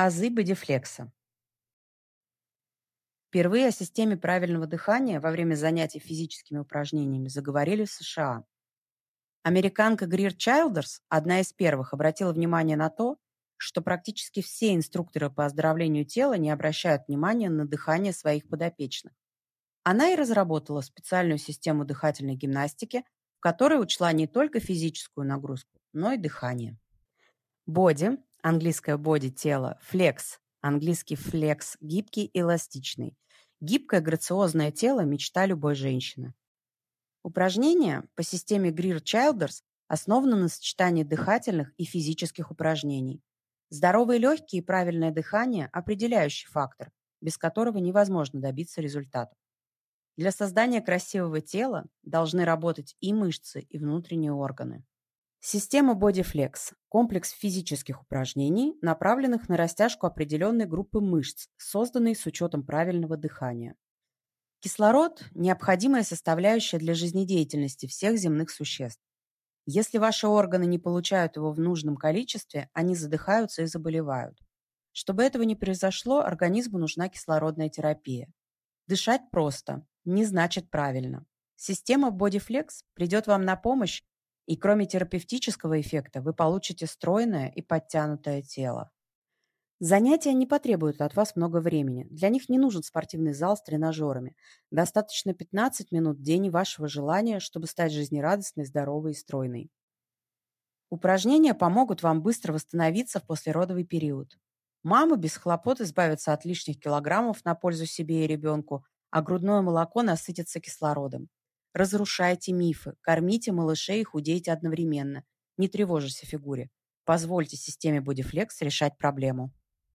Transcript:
Азы бодифлекса. Впервые о системе правильного дыхания во время занятий физическими упражнениями заговорили в США. Американка Грир Чайлдерс, одна из первых, обратила внимание на то, что практически все инструкторы по оздоровлению тела не обращают внимания на дыхание своих подопечных. Она и разработала специальную систему дыхательной гимнастики, в которой учла не только физическую нагрузку, но и дыхание. Боди английское body – тело, flex, английский flex – гибкий, эластичный. Гибкое, грациозное тело – мечта любой женщины. Упражнения по системе Greer-Childers основаны на сочетании дыхательных и физических упражнений. Здоровые легкие и правильное дыхание – определяющий фактор, без которого невозможно добиться результата. Для создания красивого тела должны работать и мышцы, и внутренние органы. Система BodyFlex – комплекс физических упражнений, направленных на растяжку определенной группы мышц, созданной с учетом правильного дыхания. Кислород – необходимая составляющая для жизнедеятельности всех земных существ. Если ваши органы не получают его в нужном количестве, они задыхаются и заболевают. Чтобы этого не произошло, организму нужна кислородная терапия. Дышать просто, не значит правильно. Система BodyFlex придет вам на помощь и кроме терапевтического эффекта вы получите стройное и подтянутое тело. Занятия не потребуют от вас много времени. Для них не нужен спортивный зал с тренажерами. Достаточно 15 минут в день вашего желания, чтобы стать жизнерадостной, здоровой и стройной. Упражнения помогут вам быстро восстановиться в послеродовый период. Мамы без хлопот избавятся от лишних килограммов на пользу себе и ребенку, а грудное молоко насытится кислородом. Разрушайте мифы, кормите малышей и худейте одновременно. Не тревожьтесь о фигуре. Позвольте системе Bodyflex решать проблему.